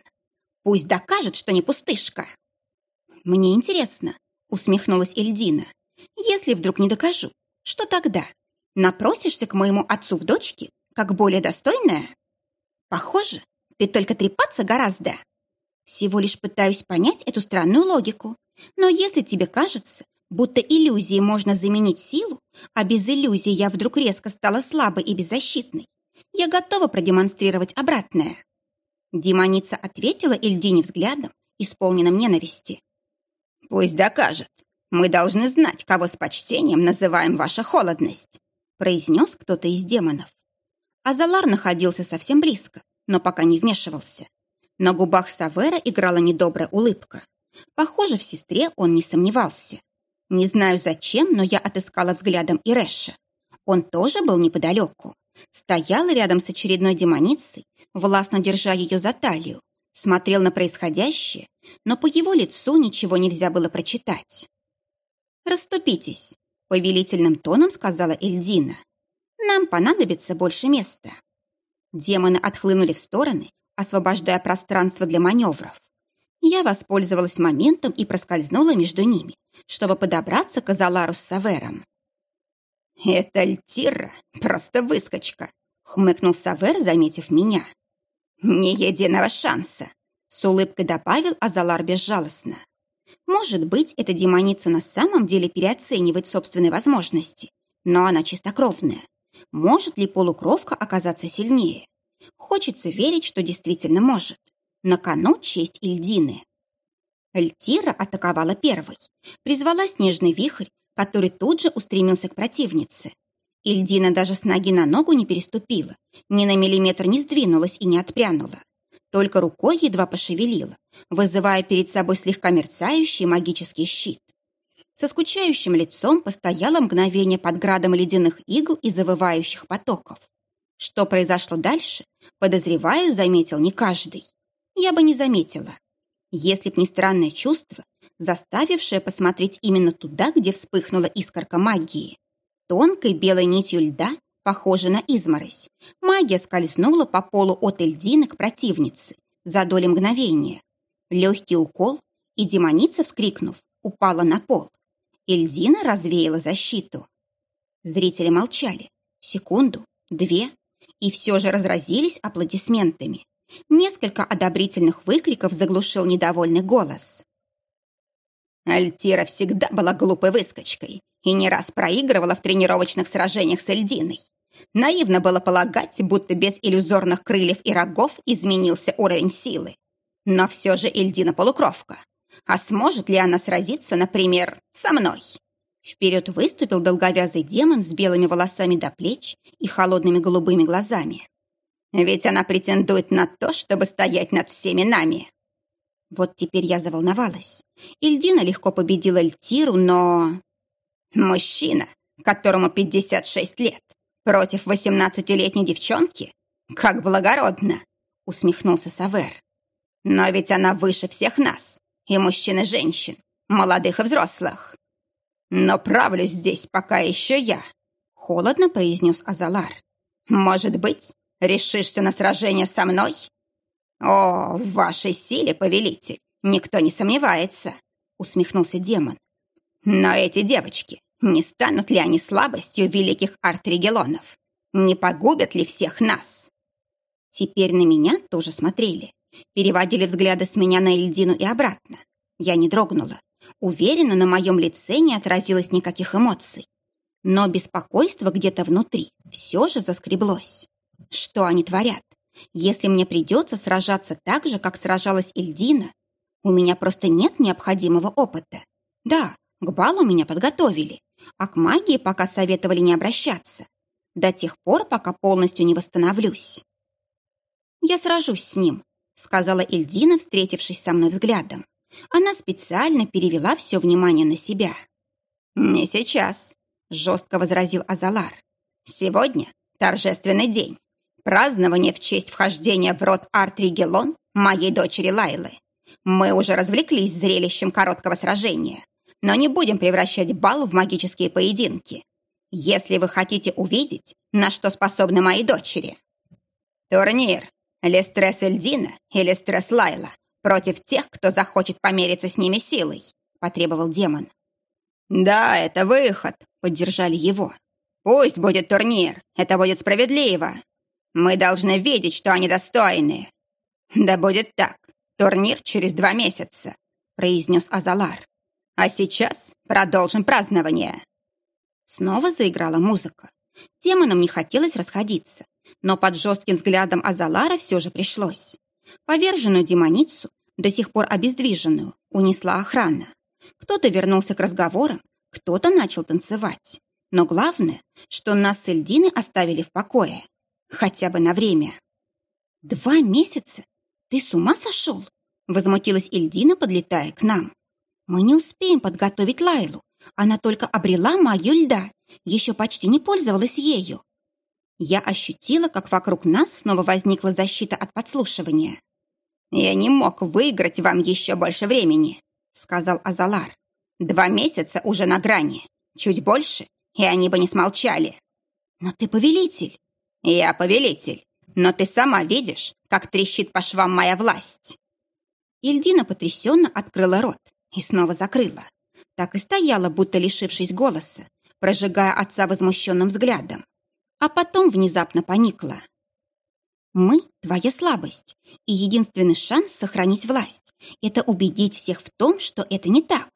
Пусть докажет, что не пустышка. Мне интересно, усмехнулась Эльдина. Если вдруг не докажу, что тогда? Напросишься к моему отцу в дочке, как более достойная? Похоже, ты только трепаться гораздо. Всего лишь пытаюсь понять эту странную логику. Но если тебе кажется, будто иллюзии можно заменить силу, а без иллюзии я вдруг резко стала слабой и беззащитной, я готова продемонстрировать обратное. Демоница ответила Ильдине взглядом, исполненным ненависти. «Пусть докажет. Мы должны знать, кого с почтением называем ваша холодность», произнес кто-то из демонов. Азалар находился совсем близко, но пока не вмешивался. На губах Савера играла недобрая улыбка. Похоже, в сестре он не сомневался. Не знаю зачем, но я отыскала взглядом Ирэша. Он тоже был неподалеку. Стоял рядом с очередной демоницей, властно держа ее за талию. Смотрел на происходящее, но по его лицу ничего нельзя было прочитать. «Раступитесь», — повелительным тоном сказала Эльдина. «Нам понадобится больше места». Демоны отхлынули в стороны, освобождая пространство для маневров. Я воспользовалась моментом и проскользнула между ними, чтобы подобраться к Азалару с Савером. «Это Альтира, просто выскочка», — хмыкнул Савер, заметив меня. «Ни единого шанса», — с улыбкой добавил Азалар безжалостно. «Может быть, эта демоница на самом деле переоценивает собственные возможности, но она чистокровная. Может ли полукровка оказаться сильнее? Хочется верить, что действительно может. На кону честь Ильдины. Эльтира атаковала первой, призвала снежный вихрь, который тут же устремился к противнице. Ильдина даже с ноги на ногу не переступила, ни на миллиметр не сдвинулась и не отпрянула. Только рукой едва пошевелила, вызывая перед собой слегка мерцающий магический щит. Со скучающим лицом постояла мгновение под градом ледяных игл и завывающих потоков. Что произошло дальше, подозреваю, заметил не каждый. Я бы не заметила, если б не странное чувство, заставившее посмотреть именно туда, где вспыхнула искорка магии. Тонкой белой нитью льда, похожей на изморозь, магия скользнула по полу от Эльдины к противнице за доли мгновения. Легкий укол, и демоница, вскрикнув, упала на пол. Эльдина развеяла защиту. Зрители молчали. Секунду, две, и все же разразились аплодисментами. Несколько одобрительных выкриков заглушил недовольный голос. Альтира всегда была глупой выскочкой и не раз проигрывала в тренировочных сражениях с Эльдиной. Наивно было полагать, будто без иллюзорных крыльев и рогов изменился уровень силы. Но все же Эльдина полукровка. А сможет ли она сразиться, например, со мной? Вперед выступил долговязый демон с белыми волосами до плеч и холодными голубыми глазами. Ведь она претендует на то, чтобы стоять над всеми нами. Вот теперь я заволновалась. Ильдина легко победила Эльтиру, но... Мужчина, которому 56 лет, против 18-летней девчонки? Как благородно!» — усмехнулся Савер. «Но ведь она выше всех нас, и мужчин, и женщин, молодых и взрослых. Но правлю здесь пока еще я», — холодно произнес Азалар. «Может быть, решишься на сражение со мной?» «О, в вашей силе, повелитель, никто не сомневается», — усмехнулся демон. «Но эти девочки, не станут ли они слабостью великих артригелонов? Не погубят ли всех нас?» Теперь на меня тоже смотрели. Переводили взгляды с меня на Эльдину и обратно. Я не дрогнула. Уверена, на моем лице не отразилось никаких эмоций. Но беспокойство где-то внутри все же заскреблось. Что они творят? Если мне придется сражаться так же, как сражалась Ильдина, у меня просто нет необходимого опыта. Да, к балу меня подготовили, а к магии пока советовали не обращаться. До тех пор, пока полностью не восстановлюсь. «Я сражусь с ним», — сказала Ильдина, встретившись со мной взглядом. Она специально перевела все внимание на себя. «Не сейчас», — жестко возразил Азалар. «Сегодня торжественный день. Празднование в честь вхождения в род Артригелон моей дочери Лайлы. Мы уже развлеклись зрелищем короткого сражения, но не будем превращать бал в магические поединки. Если вы хотите увидеть, на что способны мои дочери. Турнир. Лестрес Эльдина или Стресс Лайла против тех, кто захочет помериться с ними силой, потребовал демон. Да, это выход, поддержали его. Пусть будет турнир, это будет справедливо. Мы должны видеть, что они достойны. Да будет так. Турнир через два месяца, произнес Азалар. А сейчас продолжим празднование. Снова заиграла музыка. Демонам не хотелось расходиться, но под жестким взглядом Азалара все же пришлось. Поверженную демоницу, до сих пор обездвиженную, унесла охрана. Кто-то вернулся к разговорам, кто-то начал танцевать. Но главное, что нас с Эльдиной оставили в покое. Хотя бы на время. «Два месяца? Ты с ума сошел?» Возмутилась Ильдина, подлетая к нам. «Мы не успеем подготовить Лайлу. Она только обрела магию льда, еще почти не пользовалась ею». Я ощутила, как вокруг нас снова возникла защита от подслушивания. «Я не мог выиграть вам еще больше времени», — сказал Азалар. «Два месяца уже на грани. Чуть больше, и они бы не смолчали». «Но ты повелитель». «Я повелитель, но ты сама видишь, как трещит по швам моя власть». Ильдина потрясенно открыла рот и снова закрыла. Так и стояла, будто лишившись голоса, прожигая отца возмущенным взглядом. А потом внезапно поникла. «Мы — твоя слабость, и единственный шанс сохранить власть — это убедить всех в том, что это не так»,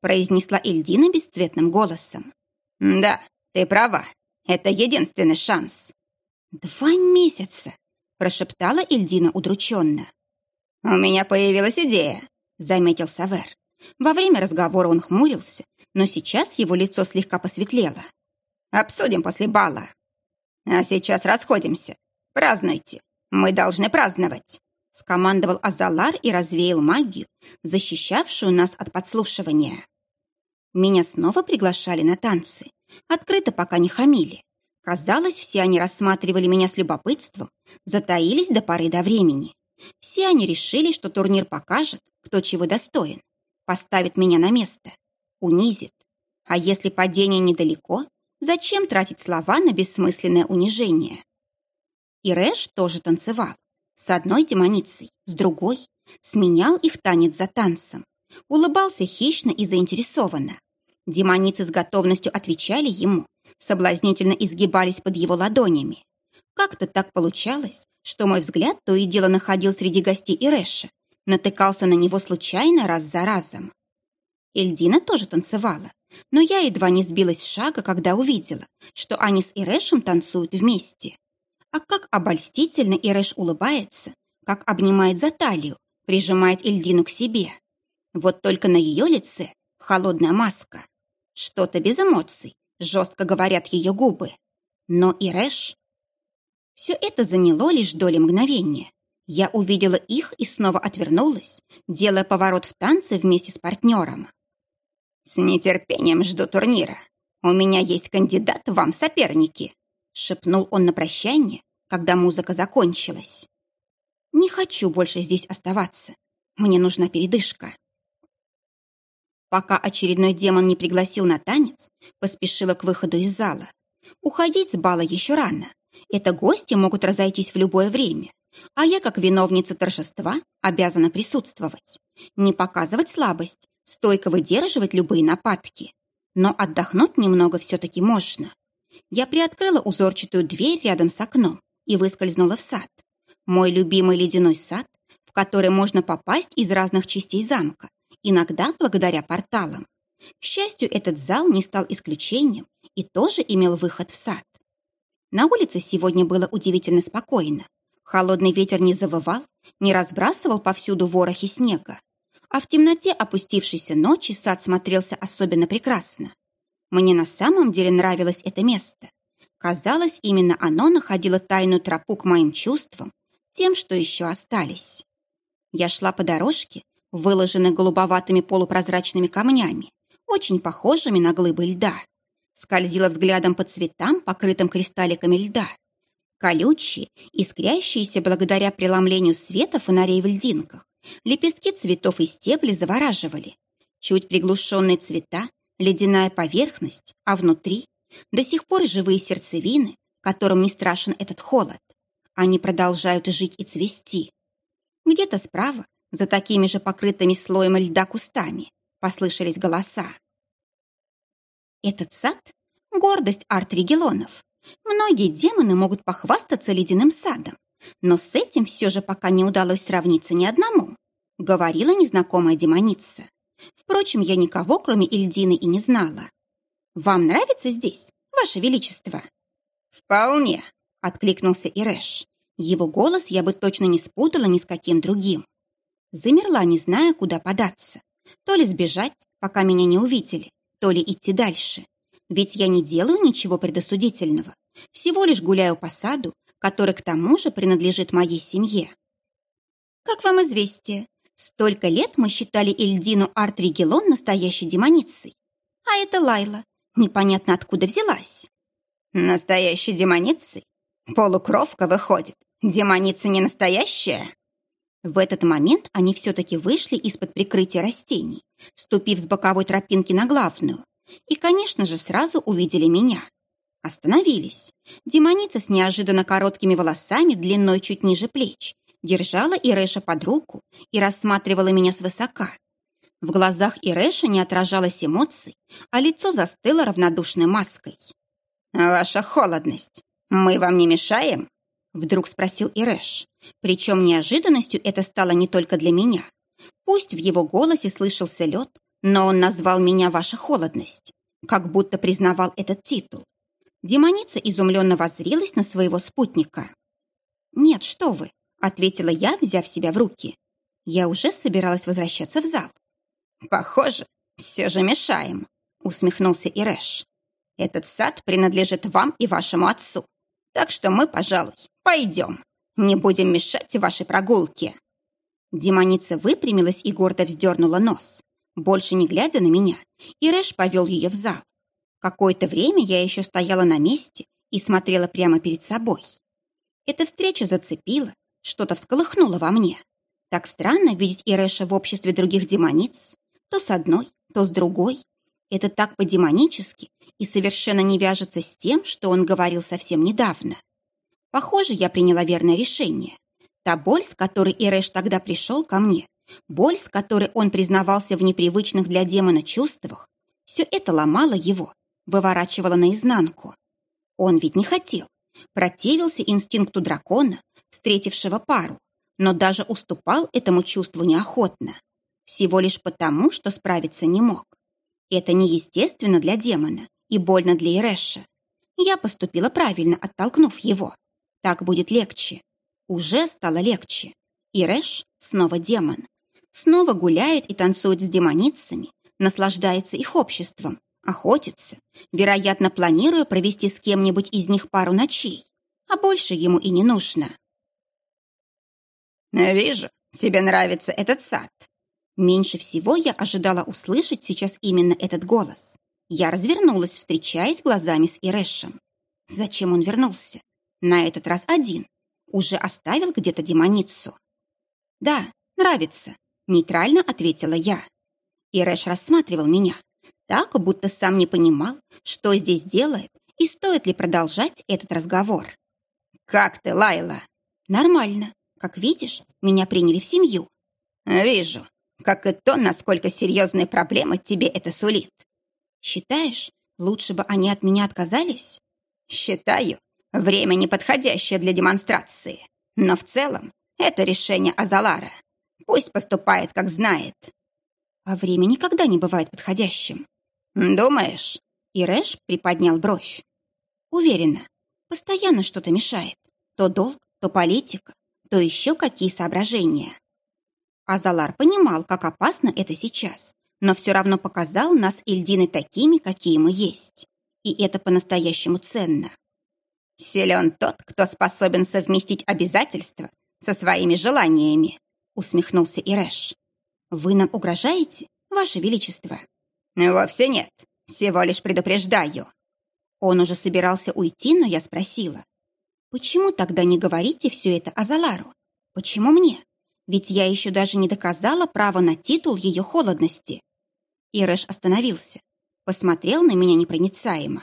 произнесла Эльдина бесцветным голосом. «Да, ты права. Это единственный шанс. «Два месяца!» – прошептала Ильдина удрученно. «У меня появилась идея», – заметил Савер. Во время разговора он хмурился, но сейчас его лицо слегка посветлело. «Обсудим после бала. А сейчас расходимся. Празднуйте. Мы должны праздновать», – скомандовал Азалар и развеял магию, защищавшую нас от подслушивания. Меня снова приглашали на танцы. Открыто пока не хамили. Казалось, все они рассматривали меня с любопытством, затаились до поры до времени. Все они решили, что турнир покажет, кто чего достоин, поставит меня на место, унизит. А если падение недалеко, зачем тратить слова на бессмысленное унижение? И Рэш тоже танцевал. С одной демоницей, с другой. Сменял их танец за танцем. Улыбался хищно и заинтересованно. Демоницы с готовностью отвечали ему, соблазнительно изгибались под его ладонями. Как-то так получалось, что мой взгляд то и дело находил среди гостей Ирэша, натыкался на него случайно раз за разом. Эльдина тоже танцевала, но я едва не сбилась с шага, когда увидела, что они с Ирэшем танцуют вместе. А как обольстительно Ирэш улыбается, как обнимает за талию, прижимает Эльдину к себе. Вот только на ее лице холодная маска. Что-то без эмоций, жестко говорят ее губы. Но и Рэш... Все это заняло лишь доли мгновения. Я увидела их и снова отвернулась, делая поворот в танце вместе с партнером. «С нетерпением жду турнира. у меня есть кандидат вам в соперники», шепнул он на прощание, когда музыка закончилась. «Не хочу больше здесь оставаться. Мне нужна передышка». Пока очередной демон не пригласил на танец, поспешила к выходу из зала. Уходить с бала еще рано. Это гости могут разойтись в любое время. А я, как виновница торжества, обязана присутствовать. Не показывать слабость, стойко выдерживать любые нападки. Но отдохнуть немного все-таки можно. Я приоткрыла узорчатую дверь рядом с окном и выскользнула в сад. Мой любимый ледяной сад, в который можно попасть из разных частей замка, иногда благодаря порталам. К счастью, этот зал не стал исключением и тоже имел выход в сад. На улице сегодня было удивительно спокойно. Холодный ветер не завывал, не разбрасывал повсюду ворохи снега. А в темноте опустившейся ночи сад смотрелся особенно прекрасно. Мне на самом деле нравилось это место. Казалось, именно оно находило тайную тропу к моим чувствам, тем, что еще остались. Я шла по дорожке, выложенной голубоватыми полупрозрачными камнями, очень похожими на глыбы льда. Скользила взглядом по цветам, покрытым кристалликами льда. Колючие, искрящиеся благодаря преломлению света фонарей в льдинках, лепестки цветов и стебли завораживали. Чуть приглушенные цвета, ледяная поверхность, а внутри до сих пор живые сердцевины, которым не страшен этот холод. Они продолжают жить и цвести. Где-то справа, за такими же покрытыми слоем льда кустами, послышались голоса. Этот сад — гордость арт-регелонов. Многие демоны могут похвастаться ледяным садом, но с этим все же пока не удалось сравниться ни одному, говорила незнакомая демоница. Впрочем, я никого, кроме Ильдины, и не знала. «Вам нравится здесь, Ваше Величество?» «Вполне», — откликнулся Ирэш. Его голос я бы точно не спутала ни с каким другим. Замерла, не зная, куда податься. То ли сбежать, пока меня не увидели, то ли идти дальше. Ведь я не делаю ничего предосудительного. Всего лишь гуляю по саду, который к тому же принадлежит моей семье. Как вам известие, столько лет мы считали Эльдину Арт-Регелон настоящей демоницей. А это Лайла. Непонятно откуда взялась. Настоящей демоницей? Полукровка выходит. Демоница не настоящая? В этот момент они все-таки вышли из-под прикрытия растений, ступив с боковой тропинки на главную, и, конечно же, сразу увидели меня. Остановились. Демоница с неожиданно короткими волосами длиной чуть ниже плеч держала Ирэша под руку и рассматривала меня свысока. В глазах Ирэша не отражалось эмоций, а лицо застыло равнодушной маской. «Ваша холодность, мы вам не мешаем?» Вдруг спросил Ирэш. Причем неожиданностью это стало не только для меня. Пусть в его голосе слышался лед, но он назвал меня «Ваша холодность», как будто признавал этот титул. Демоница изумленно воззрилась на своего спутника. «Нет, что вы», — ответила я, взяв себя в руки. Я уже собиралась возвращаться в зал. «Похоже, все же мешаем», — усмехнулся Ирэш. «Этот сад принадлежит вам и вашему отцу. Так что мы, пожалуй, пойдем. Не будем мешать вашей прогулке». Демоница выпрямилась и гордо вздернула нос. Больше не глядя на меня, Ирэш повел ее в зал. Какое-то время я еще стояла на месте и смотрела прямо перед собой. Эта встреча зацепила, что-то всколыхнуло во мне. Так странно видеть Ирэша в обществе других демониц, то с одной, то с другой. Это так по-демонически и совершенно не вяжется с тем, что он говорил совсем недавно. Похоже, я приняла верное решение. Та боль, с которой Ирэш тогда пришел ко мне, боль, с которой он признавался в непривычных для демона чувствах, все это ломало его, выворачивало наизнанку. Он ведь не хотел, противился инстинкту дракона, встретившего пару, но даже уступал этому чувству неохотно, всего лишь потому, что справиться не мог. Это неестественно для демона, и больно для Ирэша. Я поступила правильно, оттолкнув его. Так будет легче. Уже стало легче. Ирэш снова демон. Снова гуляет и танцует с демоницами, наслаждается их обществом, охотится, вероятно, планируя провести с кем-нибудь из них пару ночей. А больше ему и не нужно. «Вижу, тебе нравится этот сад». Меньше всего я ожидала услышать сейчас именно этот голос. Я развернулась, встречаясь глазами с Ирэшем. Зачем он вернулся? На этот раз один. Уже оставил где-то демоницу. «Да, нравится», — нейтрально ответила я. Ирэш рассматривал меня, так, будто сам не понимал, что здесь делает и стоит ли продолжать этот разговор. «Как ты, Лайла?» «Нормально. Как видишь, меня приняли в семью». «Вижу. Как и то, насколько серьезные проблемы тебе это сулит. Считаешь, лучше бы они от меня отказались? Считаю, время неподходящее для демонстрации. Но в целом это решение Азалара. Пусть поступает, как знает. А время никогда не бывает подходящим. Думаешь? Ирэш приподнял бровь. Уверена, постоянно что-то мешает. То долг, то политика, то еще какие соображения. Азалар понимал, как опасно это сейчас, но все равно показал нас Ильдины такими, какие мы есть. И это по-настоящему ценно. «Силен тот, кто способен совместить обязательства со своими желаниями», усмехнулся Ирэш. «Вы нам угрожаете, Ваше Величество?» «Вовсе нет. Всего лишь предупреждаю». Он уже собирался уйти, но я спросила. «Почему тогда не говорите все это Азалару? Почему мне? Ведь я еще даже не доказала право на титул ее холодности». Ирэш остановился, посмотрел на меня непроницаемо.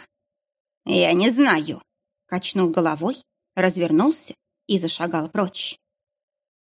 «Я не знаю», — качнул головой, развернулся и зашагал прочь.